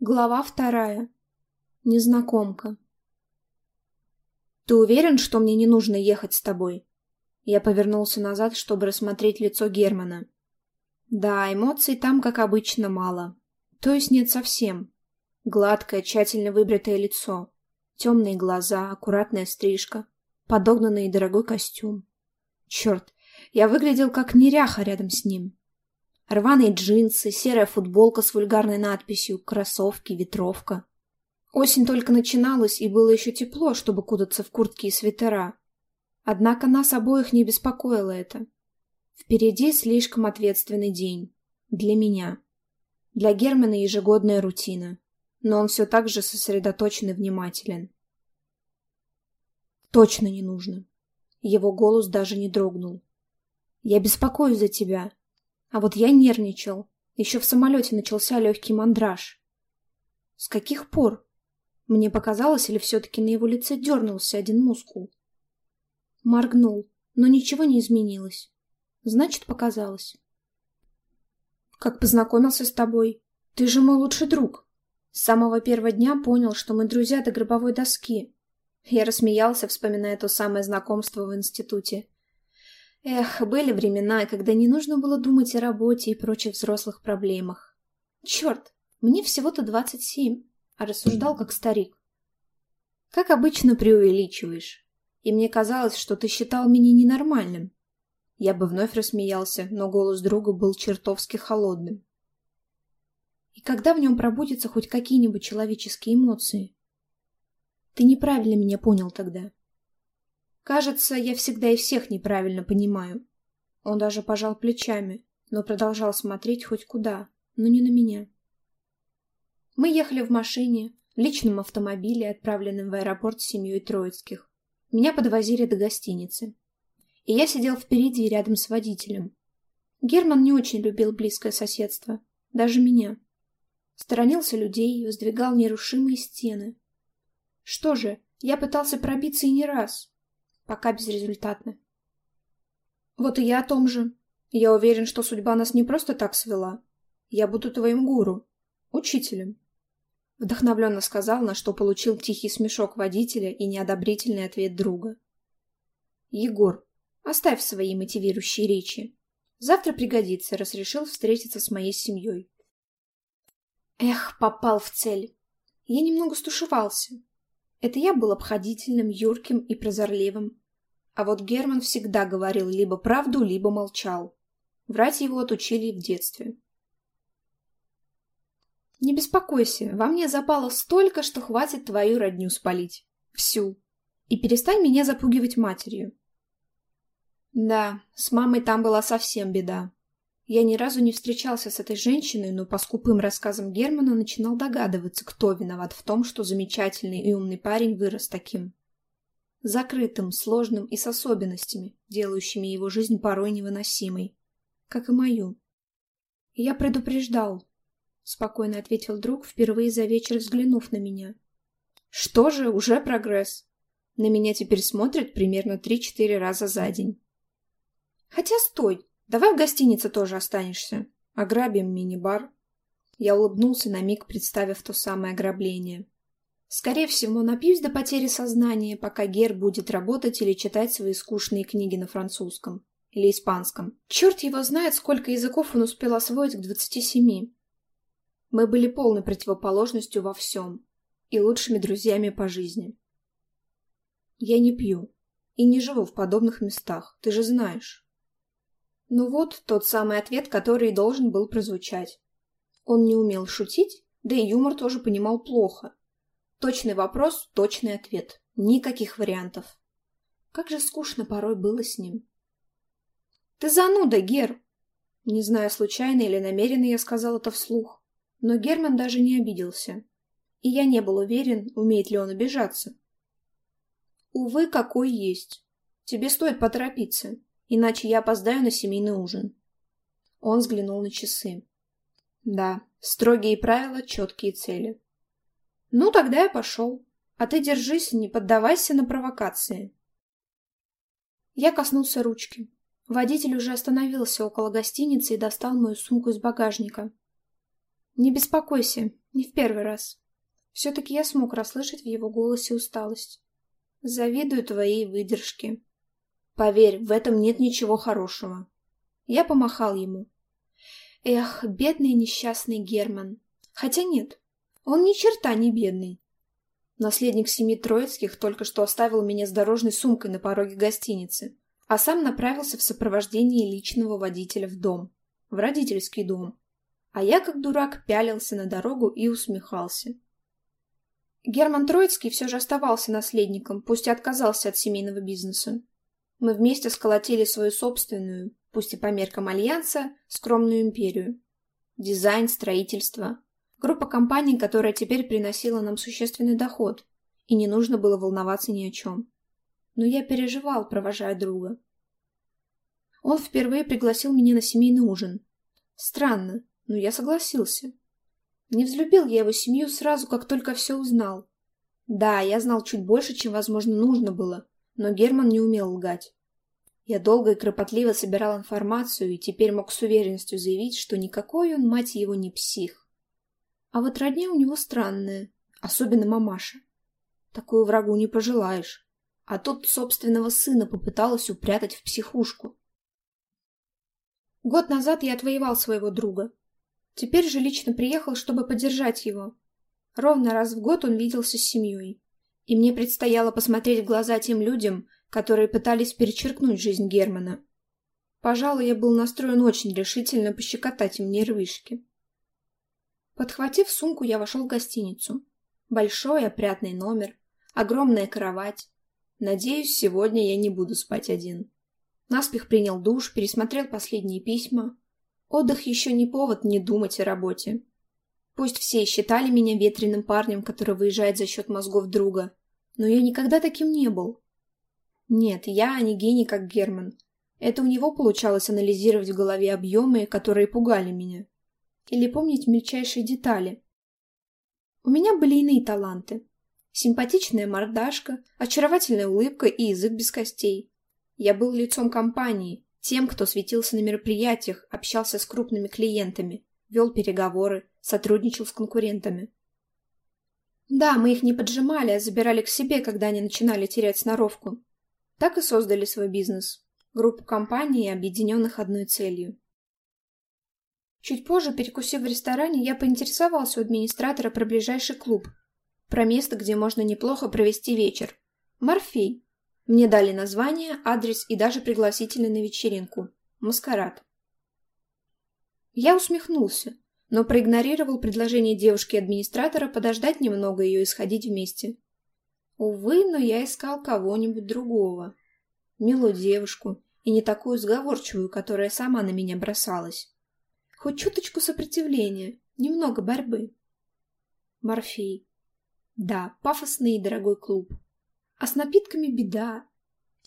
Глава вторая. Незнакомка. «Ты уверен, что мне не нужно ехать с тобой?» Я повернулся назад, чтобы рассмотреть лицо Германа. Да, эмоций там, как обычно, мало. То есть нет совсем. Гладкое, тщательно выбритое лицо. Темные глаза, аккуратная стрижка. Подогнанный дорогой костюм. Черт, я выглядел как неряха рядом с ним. Рваные джинсы, серая футболка с вульгарной надписью, кроссовки, ветровка. Осень только начиналась, и было еще тепло, чтобы кудаться в куртки и свитера. Однако нас обоих не беспокоило это. Впереди слишком ответственный день. Для меня. Для Германа ежегодная рутина. Но он все так же сосредоточен и внимателен. Точно не нужно. Его голос даже не дрогнул. Я беспокоюсь за тебя, а вот я нервничал. Еще в самолете начался легкий мандраж. С каких пор? Мне показалось, или все-таки на его лице дернулся один мускул? Моргнул, но ничего не изменилось. Значит, показалось. Как познакомился с тобой? Ты же мой лучший друг. С самого первого дня понял, что мы друзья до гробовой доски. Я рассмеялся, вспоминая то самое знакомство в институте. Эх, были времена, когда не нужно было думать о работе и прочих взрослых проблемах. Черт, мне всего-то двадцать семь, а рассуждал как старик. Как обычно преувеличиваешь. И мне казалось, что ты считал меня ненормальным. Я бы вновь рассмеялся, но голос друга был чертовски холодным. И когда в нем пробудятся хоть какие-нибудь человеческие эмоции? Ты неправильно меня понял тогда. Кажется, я всегда и всех неправильно понимаю. Он даже пожал плечами, но продолжал смотреть хоть куда, но не на меня. Мы ехали в машине, в личном автомобиле, отправленном в аэропорт с семьей Троицких. Меня подвозили до гостиницы. И я сидел впереди, рядом с водителем. Герман не очень любил близкое соседство, даже меня. Сторонился людей, воздвигал нерушимые стены. Что же, я пытался пробиться и не раз, Пока безрезультатно. Вот и я о том же. Я уверен, что судьба нас не просто так свела. Я буду твоим гуру, учителем. Вдохновленно сказал, на что получил тихий смешок водителя и неодобрительный ответ друга. Егор, оставь свои мотивирующие речи. Завтра пригодится, раз решил встретиться с моей семьей. Эх, попал в цель. Я немного стушевался. Это я был обходительным, юрким и прозорливым. А вот Герман всегда говорил либо правду, либо молчал. Врать его отучили в детстве. «Не беспокойся, во мне запало столько, что хватит твою родню спалить. Всю. И перестань меня запугивать матерью». Да, с мамой там была совсем беда. Я ни разу не встречался с этой женщиной, но по скупым рассказам Германа начинал догадываться, кто виноват в том, что замечательный и умный парень вырос таким. Закрытым, сложным и с особенностями, делающими его жизнь порой невыносимой. Как и мою. «Я предупреждал», — спокойно ответил друг, впервые за вечер взглянув на меня. «Что же, уже прогресс. На меня теперь смотрят примерно три-четыре раза за день». «Хотя стой!» Давай в гостинице тоже останешься. Ограбим мини-бар. Я улыбнулся на миг, представив то самое ограбление. Скорее всего, напьюсь до потери сознания, пока Гер будет работать или читать свои скучные книги на французском. Или испанском. Черт его знает, сколько языков он успел освоить к двадцати семи. Мы были полной противоположностью во всем. И лучшими друзьями по жизни. Я не пью. И не живу в подобных местах, ты же знаешь. Ну вот тот самый ответ, который должен был прозвучать. Он не умел шутить, да и юмор тоже понимал плохо. Точный вопрос, точный ответ. Никаких вариантов. Как же скучно порой было с ним. «Ты зануда, Гер!» Не знаю, случайно или намеренно я сказал это вслух. Но Герман даже не обиделся. И я не был уверен, умеет ли он обижаться. «Увы, какой есть. Тебе стоит поторопиться иначе я опоздаю на семейный ужин. Он взглянул на часы. Да, строгие правила, четкие цели. Ну, тогда я пошел. А ты держись, не поддавайся на провокации. Я коснулся ручки. Водитель уже остановился около гостиницы и достал мою сумку из багажника. Не беспокойся, не в первый раз. Все-таки я смог расслышать в его голосе усталость. Завидую твоей выдержке. Поверь, в этом нет ничего хорошего. Я помахал ему. Эх, бедный несчастный Герман. Хотя нет, он ни черта не бедный. Наследник семьи Троицких только что оставил меня с дорожной сумкой на пороге гостиницы, а сам направился в сопровождении личного водителя в дом, в родительский дом. А я, как дурак, пялился на дорогу и усмехался. Герман Троицкий все же оставался наследником, пусть и отказался от семейного бизнеса. Мы вместе сколотили свою собственную, пусть и по меркам Альянса, скромную империю. Дизайн, строительство, Группа компаний, которая теперь приносила нам существенный доход, и не нужно было волноваться ни о чем. Но я переживал, провожая друга. Он впервые пригласил меня на семейный ужин. Странно, но я согласился. Не взлюбил я его семью сразу, как только все узнал. Да, я знал чуть больше, чем, возможно, нужно было, но Герман не умел лгать. Я долго и кропотливо собирал информацию и теперь мог с уверенностью заявить, что никакой он, мать его, не псих. А вот родня у него странная, особенно мамаша. Такую врагу не пожелаешь. А тут собственного сына попыталась упрятать в психушку. Год назад я отвоевал своего друга. Теперь же лично приехал, чтобы поддержать его. Ровно раз в год он виделся с семьей. И мне предстояло посмотреть в глаза тем людям, которые пытались перечеркнуть жизнь Германа. Пожалуй, я был настроен очень решительно пощекотать им нервишки. Подхватив сумку, я вошел в гостиницу. Большой опрятный номер, огромная кровать. Надеюсь, сегодня я не буду спать один. Наспех принял душ, пересмотрел последние письма. Отдых еще не повод не думать о работе. Пусть все считали меня ветреным парнем, который выезжает за счет мозгов друга, но я никогда таким не был. Нет, я не гений, как Герман. Это у него получалось анализировать в голове объемы, которые пугали меня или помнить мельчайшие детали. У меня были иные таланты. Симпатичная мордашка, очаровательная улыбка и язык без костей. Я был лицом компании, тем, кто светился на мероприятиях, общался с крупными клиентами, вел переговоры, сотрудничал с конкурентами. Да, мы их не поджимали, а забирали к себе, когда они начинали терять сноровку. Так и создали свой бизнес. Группу компаний, объединенных одной целью. Чуть позже, перекусив в ресторане, я поинтересовался у администратора про ближайший клуб. Про место, где можно неплохо провести вечер. Морфей. Мне дали название, адрес и даже пригласительный на вечеринку. Маскарад. Я усмехнулся, но проигнорировал предложение девушки-администратора подождать немного ее и сходить вместе. Увы, но я искал кого-нибудь другого. Милую девушку, и не такую сговорчивую, которая сама на меня бросалась. Хоть чуточку сопротивления, немного борьбы. Морфей. Да, пафосный и дорогой клуб. А с напитками беда.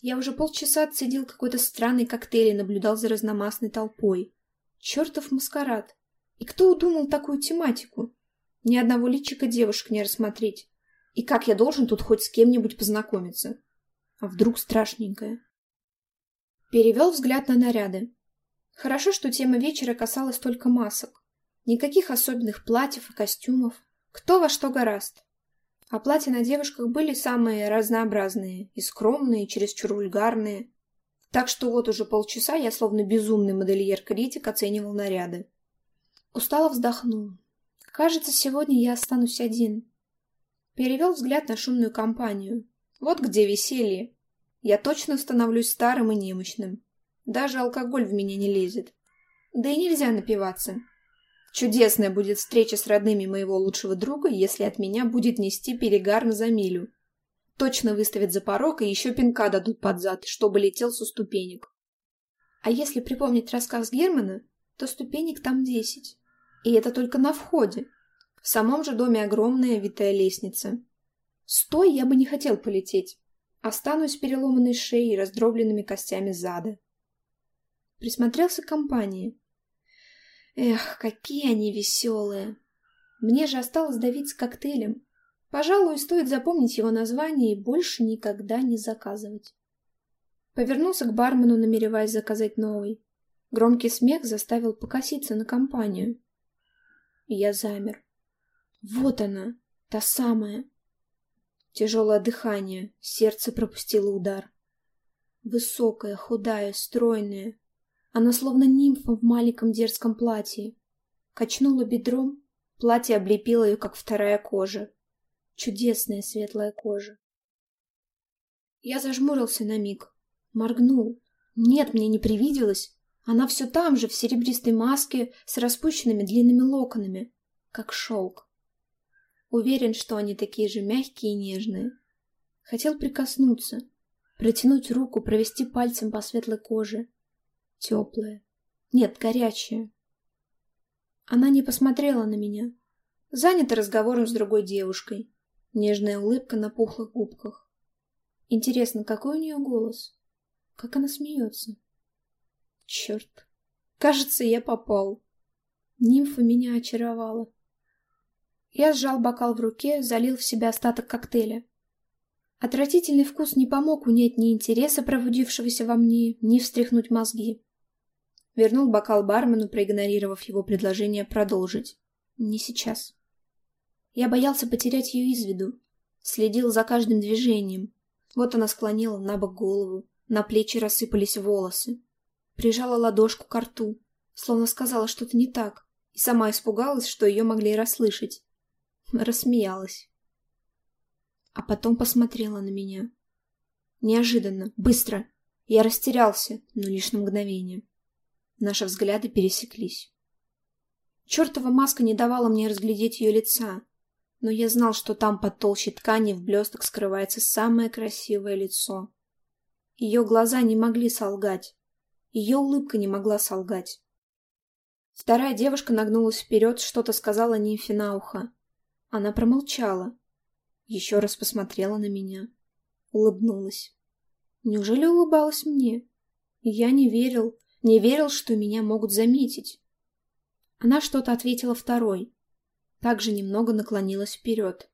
Я уже полчаса отсидел какой-то странный коктейль и наблюдал за разномастной толпой. Чертов маскарад. И кто удумал такую тематику? Ни одного личика девушек не рассмотреть. И как я должен тут хоть с кем-нибудь познакомиться? А вдруг страшненькое? Перевел взгляд на наряды. Хорошо, что тема вечера касалась только масок. Никаких особенных платьев и костюмов. Кто во что гораст. А платья на девушках были самые разнообразные, и скромные, и чересчур вульгарные. Так что вот уже полчаса я, словно безумный модельер-критик, оценивал наряды. Устало вздохнул. Кажется, сегодня я останусь один. Перевел взгляд на шумную компанию. Вот где веселье. Я точно становлюсь старым и немощным. Даже алкоголь в меня не лезет. Да и нельзя напиваться. Чудесная будет встреча с родными моего лучшего друга, если от меня будет нести перегар за милю. Точно выставят за порог и еще пинка дадут под зад, чтобы летел со ступенек. А если припомнить рассказ Германа, то ступенек там десять. И это только на входе. В самом же доме огромная витая лестница. Стой, я бы не хотел полететь. Останусь переломанной шеей и раздробленными костями зада. Присмотрелся к компании. Эх, какие они веселые. Мне же осталось давить с коктейлем. Пожалуй, стоит запомнить его название и больше никогда не заказывать. Повернулся к бармену, намереваясь заказать новый. Громкий смех заставил покоситься на компанию. Я замер. Вот она, та самая. Тяжелое дыхание, сердце пропустило удар. Высокая, худая, стройная. Она словно нимфа в маленьком дерзком платье. Качнула бедром, платье облепило ее, как вторая кожа. Чудесная светлая кожа. Я зажмурился на миг, моргнул. Нет, мне не привиделось. Она все там же, в серебристой маске, с распущенными длинными локонами, как шелк. Уверен, что они такие же мягкие и нежные. Хотел прикоснуться, протянуть руку, провести пальцем по светлой коже. Теплая. Нет, горячая. Она не посмотрела на меня. Занята разговором с другой девушкой. Нежная улыбка на пухлых губках. Интересно, какой у нее голос? Как она смеется? Черт. Кажется, я попал. Нимфа меня очаровала. Я сжал бокал в руке, залил в себя остаток коктейля. Отвратительный вкус не помог унять ни интереса, пробудившегося во мне, ни встряхнуть мозги. Вернул бокал бармену, проигнорировав его предложение продолжить. Не сейчас. Я боялся потерять ее из виду. Следил за каждым движением. Вот она склонила на бок голову, на плечи рассыпались волосы. Прижала ладошку к рту, словно сказала что-то не так, и сама испугалась, что ее могли расслышать. Рассмеялась. А потом посмотрела на меня. Неожиданно, быстро. Я растерялся, но лишь на мгновение. Наши взгляды пересеклись. Чертова маска не давала мне разглядеть ее лица, но я знал, что там под толщей ткани в блесток скрывается самое красивое лицо. Ее глаза не могли солгать. Ее улыбка не могла солгать. Вторая девушка нагнулась вперед, что-то сказала нимфе на ухо. Она промолчала. Еще раз посмотрела на меня. Улыбнулась. Неужели улыбалась мне? Я не верил, не верил, что меня могут заметить. Она что-то ответила второй. Также немного наклонилась вперед.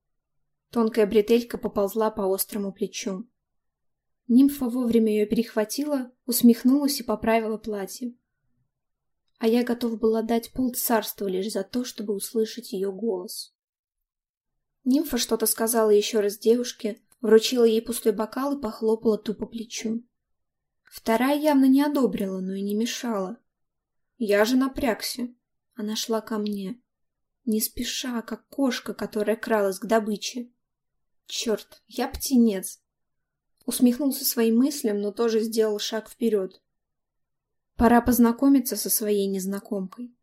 Тонкая бретелька поползла по острому плечу. Нимфа вовремя ее перехватила, усмехнулась и поправила платье. А я готов был отдать полцарства лишь за то, чтобы услышать ее голос. Нимфа что-то сказала еще раз девушке, вручила ей пустой бокал и похлопала ту по плечу. Вторая явно не одобрила, но и не мешала. Я же напрягся. Она шла ко мне. Не спеша, как кошка, которая кралась к добыче. Черт, я птенец. Усмехнулся своим мыслям, но тоже сделал шаг вперед. Пора познакомиться со своей незнакомкой.